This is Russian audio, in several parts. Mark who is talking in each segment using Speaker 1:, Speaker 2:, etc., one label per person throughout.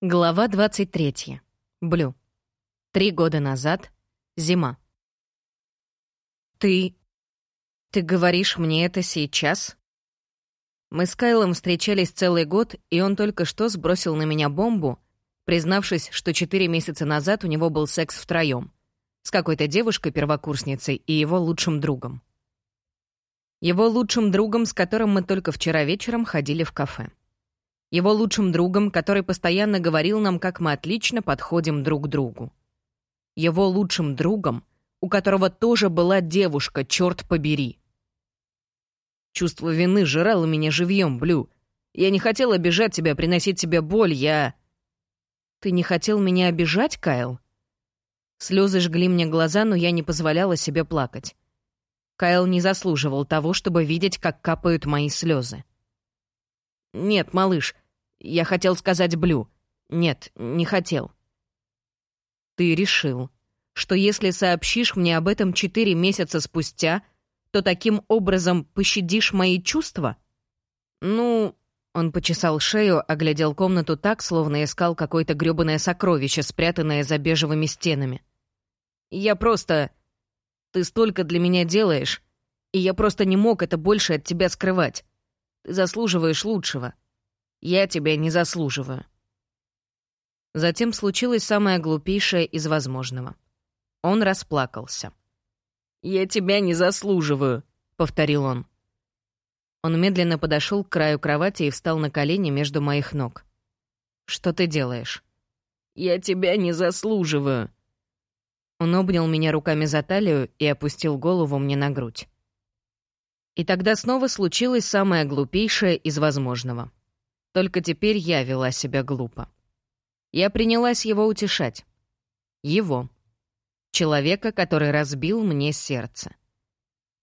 Speaker 1: Глава 23. Блю. Три года назад. Зима. «Ты... ты говоришь мне это сейчас?» Мы с Кайлом встречались целый год, и он только что сбросил на меня бомбу, признавшись, что четыре месяца назад у него был секс втроем с какой-то девушкой-первокурсницей и его лучшим другом. Его лучшим другом, с которым мы только вчера вечером ходили в кафе его лучшим другом, который постоянно говорил нам, как мы отлично подходим друг к другу. Его лучшим другом, у которого тоже была девушка, черт побери. Чувство вины жрало меня живьем, Блю. Я не хотел обижать тебя, приносить тебе боль, я... Ты не хотел меня обижать, Кайл? Слезы жгли мне глаза, но я не позволяла себе плакать. Кайл не заслуживал того, чтобы видеть, как капают мои слезы. «Нет, малыш, я хотел сказать Блю. Нет, не хотел». «Ты решил, что если сообщишь мне об этом четыре месяца спустя, то таким образом пощадишь мои чувства?» «Ну...» Он почесал шею, оглядел комнату так, словно искал какое-то грёбаное сокровище, спрятанное за бежевыми стенами. «Я просто... Ты столько для меня делаешь, и я просто не мог это больше от тебя скрывать. Заслуживаешь лучшего. Я тебя не заслуживаю». Затем случилось самое глупейшее из возможного. Он расплакался. «Я тебя не заслуживаю», — повторил он. Он медленно подошел к краю кровати и встал на колени между моих ног. «Что ты делаешь?» «Я тебя не заслуживаю». Он обнял меня руками за талию и опустил голову мне на грудь. И тогда снова случилось самое глупейшее из возможного. Только теперь я вела себя глупо. Я принялась его утешать. Его. Человека, который разбил мне сердце.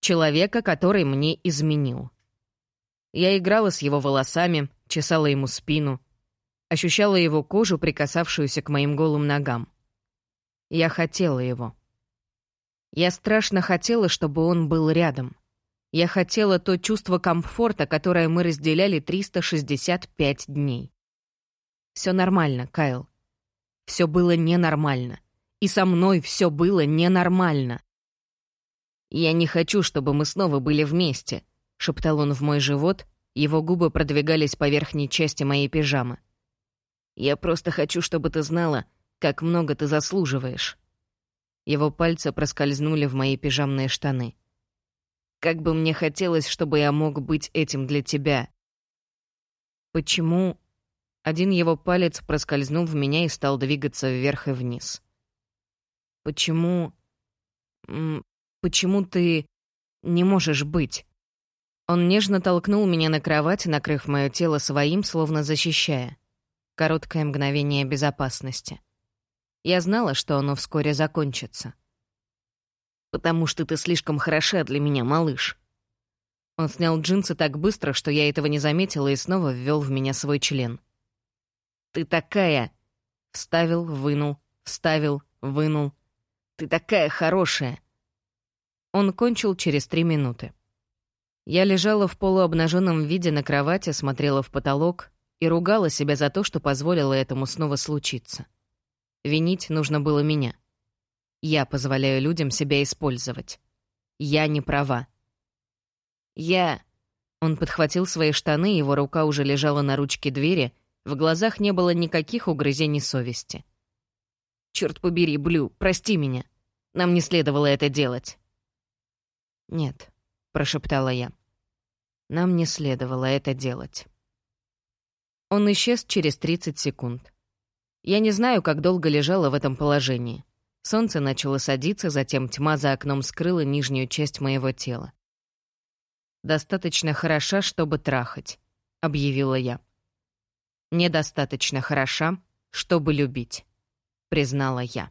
Speaker 1: Человека, который мне изменил. Я играла с его волосами, чесала ему спину, ощущала его кожу, прикасавшуюся к моим голым ногам. Я хотела его. Я страшно хотела, чтобы он был рядом — я хотела то чувство комфорта, которое мы разделяли 365 дней. Все нормально, Кайл. Все было ненормально. И со мной все было ненормально. «Я не хочу, чтобы мы снова были вместе», — шептал он в мой живот, его губы продвигались по верхней части моей пижамы. «Я просто хочу, чтобы ты знала, как много ты заслуживаешь». Его пальцы проскользнули в мои пижамные штаны. Как бы мне хотелось, чтобы я мог быть этим для тебя. Почему... Один его палец проскользнул в меня и стал двигаться вверх и вниз. Почему... Почему ты не можешь быть? Он нежно толкнул меня на кровать, накрыв мое тело своим, словно защищая. Короткое мгновение безопасности. Я знала, что оно вскоре закончится потому что ты слишком хороша для меня, малыш». Он снял джинсы так быстро, что я этого не заметила и снова ввел в меня свой член. «Ты такая...» Вставил, вынул, вставил, вынул. «Ты такая хорошая!» Он кончил через три минуты. Я лежала в полуобнаженном виде на кровати, смотрела в потолок и ругала себя за то, что позволила этому снова случиться. Винить нужно было меня — я позволяю людям себя использовать. Я не права. Я... Он подхватил свои штаны, его рука уже лежала на ручке двери, в глазах не было никаких угрызений совести. «Чёрт побери, Блю, прости меня. Нам не следовало это делать». «Нет», — прошептала я. «Нам не следовало это делать». Он исчез через 30 секунд. Я не знаю, как долго лежала в этом положении. Солнце начало садиться, затем тьма за окном скрыла нижнюю часть моего тела. «Достаточно хороша, чтобы трахать», — объявила я. «Недостаточно хороша, чтобы любить», — признала я.